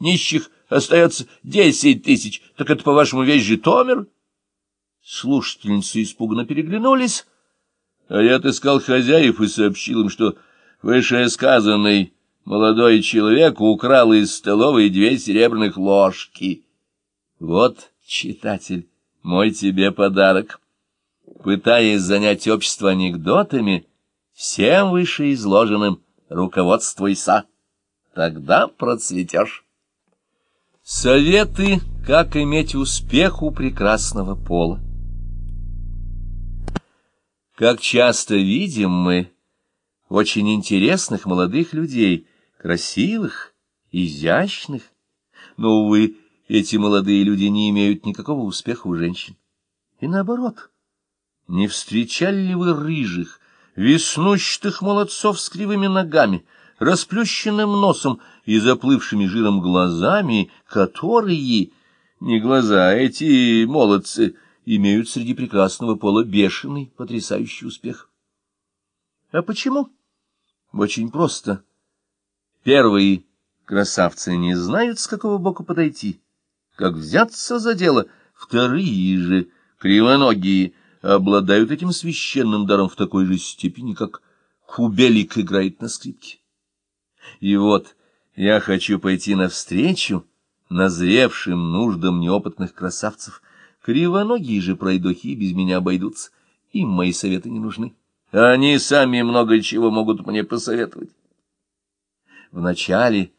нищих остается десять тысяч. Так это, по-вашему, весь Житомир? Слушательницы испуганно переглянулись, а я отыскал хозяев и сообщил им, что вышесказанный молодой человек украл из столовой две серебряных ложки. Вот, читатель, мой тебе подарок. Пытаясь занять общество анекдотами, всем вышеизложенным руководствуйся. Тогда процветешь. Советы, как иметь успех у прекрасного пола. Как часто видим мы очень интересных молодых людей, красивых, изящных, но, увы, эти молодые люди не имеют никакого успеха у женщин. И наоборот, не встречали ли вы рыжих, веснущатых молодцов с кривыми ногами, расплющенным носом и заплывшими жиром глазами, которые, не глаза, а эти молодцы, имеют среди прекрасного пола бешеный, потрясающий успех. А почему? Очень просто. Первые красавцы не знают, с какого боку подойти, как взяться за дело. Вторые же, кривоногие, обладают этим священным даром в такой же степени, как Кубелик играет на скрипке. И вот я хочу пойти навстречу назревшим нуждам неопытных красавцев. Кривоногие же пройдохи без меня обойдутся, им мои советы не нужны. Они сами много чего могут мне посоветовать. Вначале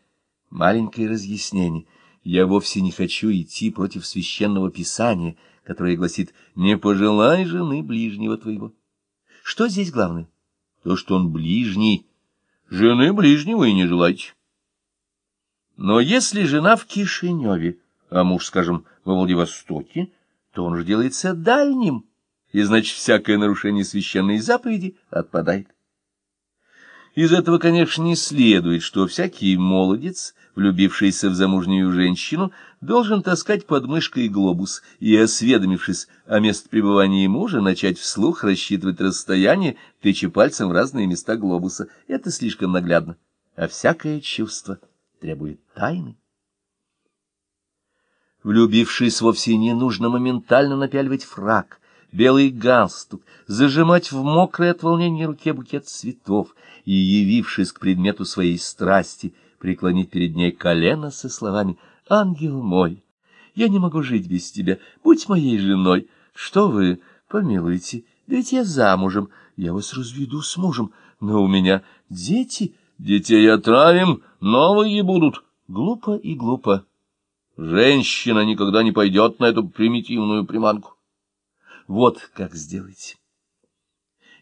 маленькое разъяснение. Я вовсе не хочу идти против священного писания, которое гласит «Не пожелай жены ближнего твоего». Что здесь главное? То, что он ближний, Жены ближнего и не желайте. Но если жена в Кишиневе, а муж, скажем, во Владивостоке, то он же делается дальним, и, значит, всякое нарушение священной заповеди отпадает. Из этого, конечно, не следует, что всякий молодец, влюбившийся в замужнюю женщину, должен таскать под мышкой глобус и, осведомившись о пребывания мужа, начать вслух рассчитывать расстояние, тыча пальцем в разные места глобуса. Это слишком наглядно, а всякое чувство требует тайны. Влюбившись, вовсе не нужно моментально напяливать фраг — белый галстук, зажимать в мокрой от волнения руке букет цветов и, явившись к предмету своей страсти, преклонить перед ней колено со словами «Ангел мой, я не могу жить без тебя, будь моей женой. Что вы, помилуйте, ведь я замужем, я вас разведу с мужем, но у меня дети, детей отравим, новые будут». Глупо и глупо. Женщина никогда не пойдет на эту примитивную приманку. Вот как сделайте.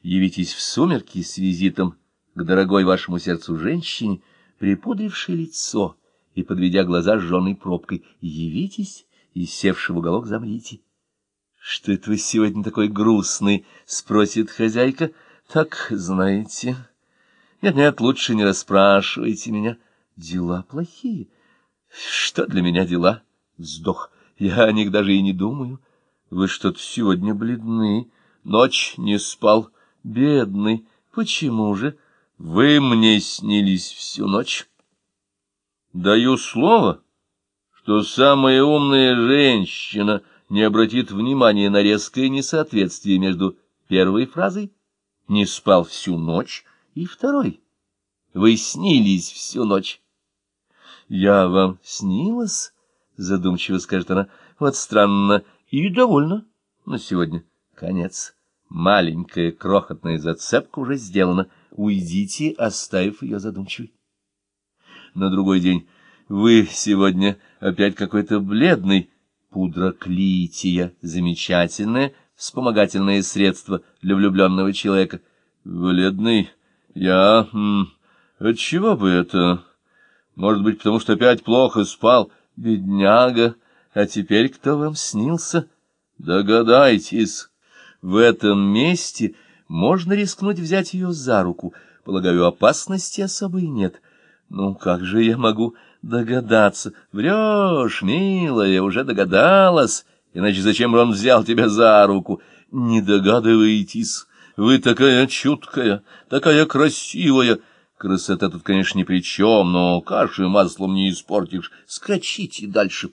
Явитесь в сумерки с визитом к дорогой вашему сердцу женщине, припудрившей лицо и подведя глаза сжженной пробкой. Явитесь и, севши в уголок, замрите. — Что это вы сегодня такой грустный? — спросит хозяйка. — Так, знаете... Нет-нет, лучше не расспрашивайте меня. Дела плохие. Что для меня дела? Вздох. Я о них даже и не думаю. Вы что-то сегодня бледны, ночь не спал, бедный. Почему же? Вы мне снились всю ночь. Даю слово, что самая умная женщина не обратит внимания на резкое несоответствие между первой фразой «не спал всю ночь» и второй «вы снились всю ночь». «Я вам снилась?» — задумчиво скажет она. «Вот странно, и довольно на сегодня. Конец. Маленькая крохотная зацепка уже сделана. Уйдите, оставив ее задумчивой. На другой день. Вы сегодня опять какой-то бледный. Пудра клития. Замечательное вспомогательное средство для влюбленного человека. Бледный? Я... Отчего бы это? Может быть, потому что опять плохо спал? Бедняга! А теперь кто вам снился? Догадайтесь, в этом месте можно рискнуть взять ее за руку. Полагаю, опасности особой нет. Ну, как же я могу догадаться? Врешь, милая, уже догадалась. Иначе зачем он взял тебя за руку? Не догадываетесь. Вы такая чуткая, такая красивая. Красота тут, конечно, ни при чем, но каши маслом не испортишь. Скачите дальше.